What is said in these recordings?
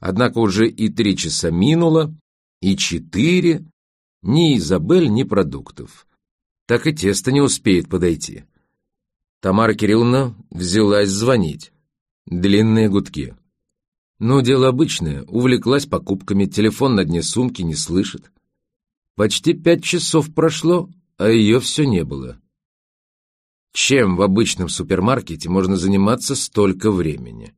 Однако уже и три часа минуло, и четыре, ни Изабель, ни продуктов. Так и тесто не успеет подойти. Тамара Кирилловна взялась звонить. Длинные гудки. Ну, дело обычное. Увлеклась покупками, телефон на дне сумки не слышит. Почти пять часов прошло, а ее все не было. Чем в обычном супермаркете можно заниматься столько времени?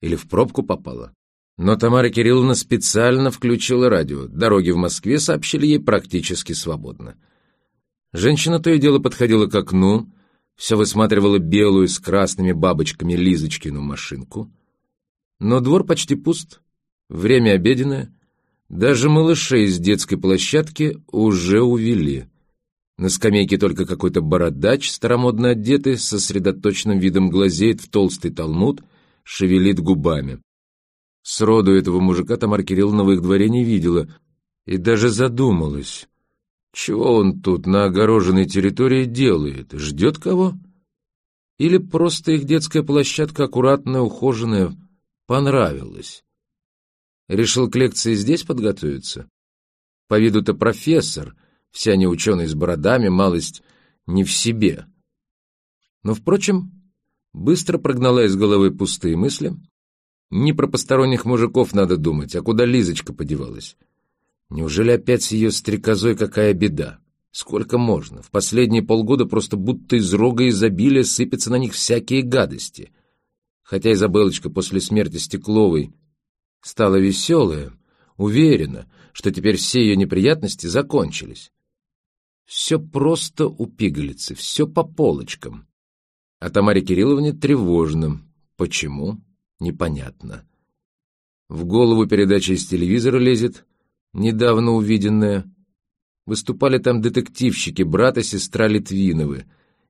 Или в пробку попала? Но Тамара Кирилловна специально включила радио. Дороги в Москве сообщили ей практически свободно. Женщина то и дело подходила к окну, все высматривала белую с красными бабочками Лизочкину машинку. Но двор почти пуст, время обеденное, даже малышей с детской площадки уже увели. На скамейке только какой-то бородач, старомодно одетый, со сосредоточенным видом глазеет в толстый талмуд, шевелит губами. Сроду этого мужика Тамара Кирилловна в их дворе не видела и даже задумалась. Чего он тут на огороженной территории делает? Ждет кого? Или просто их детская площадка аккуратная, ухоженная, понравилась? Решил к лекции здесь подготовиться? По виду-то профессор, все они ученые с бородами, малость не в себе. Но, впрочем, быстро прогнала из головы пустые мысли. Не про посторонних мужиков надо думать, а куда Лизочка подевалась. Неужели опять с ее стрекозой какая беда? Сколько можно? В последние полгода просто будто из рога изобилия сыпятся на них всякие гадости. Хотя Изабелочка после смерти Стекловой стала веселая, уверена, что теперь все ее неприятности закончились. Все просто у пигалицы, все по полочкам. А Тамаре Кирилловне тревожно. Почему? Непонятно. В голову передача из телевизора лезет, недавно увиденная. Выступали там детективщики, брат и сестра Литвиновы.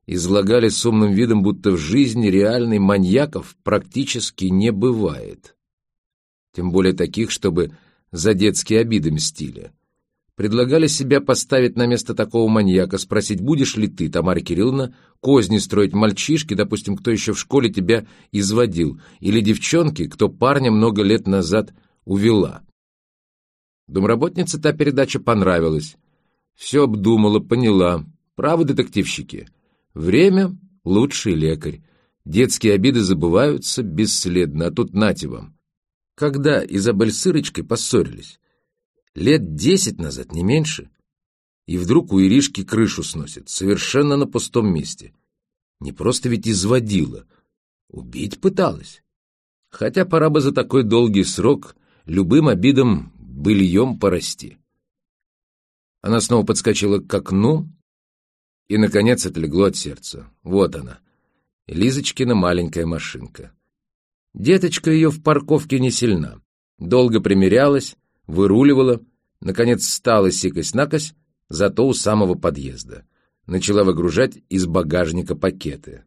Излагали с умным видом, будто в жизни реальной маньяков практически не бывает. Тем более таких, чтобы за детские обиды мстили. Предлагали себя поставить на место такого маньяка, спросить, будешь ли ты, Тамара Кирилловна, козни строить мальчишки, допустим, кто еще в школе тебя изводил, или девчонки, кто парня много лет назад увела. Домработнице та передача понравилась. Все обдумала, поняла. Правы детективщики. Время — лучший лекарь. Детские обиды забываются бесследно, а тут нате вам. Когда Изабель с Ирочкой поссорились? Лет десять назад, не меньше. И вдруг у Иришки крышу сносит, совершенно на пустом месте. Не просто ведь изводила, убить пыталась. Хотя пора бы за такой долгий срок любым обидам быльем порасти. Она снова подскочила к окну и, наконец, отлегло от сердца. Вот она, Лизочкина маленькая машинка. Деточка ее в парковке не сильна. Долго примерялась, выруливала, наконец стала сикость-накось, зато у самого подъезда. Начала выгружать из багажника пакеты.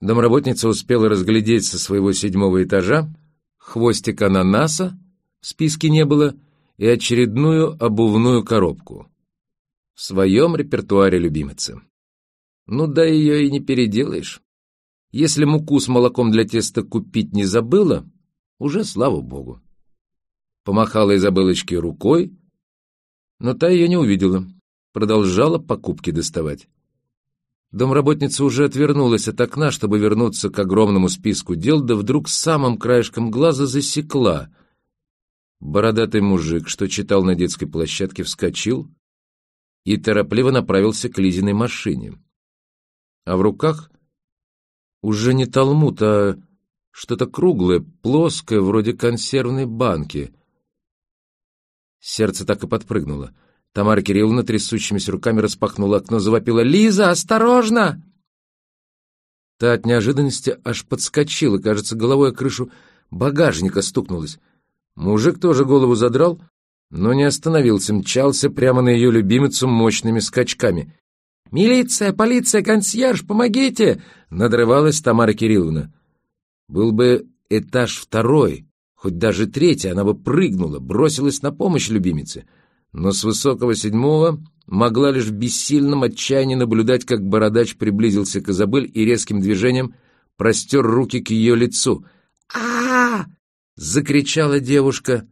Домработница успела разглядеть со своего седьмого этажа хвостик ананаса, в списке не было, и очередную обувную коробку. В своем репертуаре любимицы. Ну да ее и не переделаешь. Если муку с молоком для теста купить не забыла, уже слава богу. Помахала Изабелочке рукой, но та ее не увидела. Продолжала покупки доставать. Домработница уже отвернулась от окна, чтобы вернуться к огромному списку дел, да вдруг самым краешком глаза засекла. Бородатый мужик, что читал на детской площадке, вскочил и торопливо направился к Лизиной машине. А в руках уже не талмуд, а что-то круглое, плоское, вроде консервной банки. Сердце так и подпрыгнуло. Тамара Кирилловна трясущимися руками распахнула окно, завопила «Лиза, осторожно!» Та от неожиданности аж подскочила, кажется, головой о крышу багажника стукнулась. Мужик тоже голову задрал, но не остановился, мчался прямо на ее любимицу мощными скачками. «Милиция, полиция, консьерж, помогите!» — надрывалась Тамара Кирилловна. Был бы этаж второй, Хоть даже третья, она бы прыгнула, бросилась на помощь любимице. Но с высокого седьмого могла лишь в бессильном отчаянии наблюдать, как бородач приблизился к Изабель и резким движением простер руки к ее лицу. а, закричала девушка,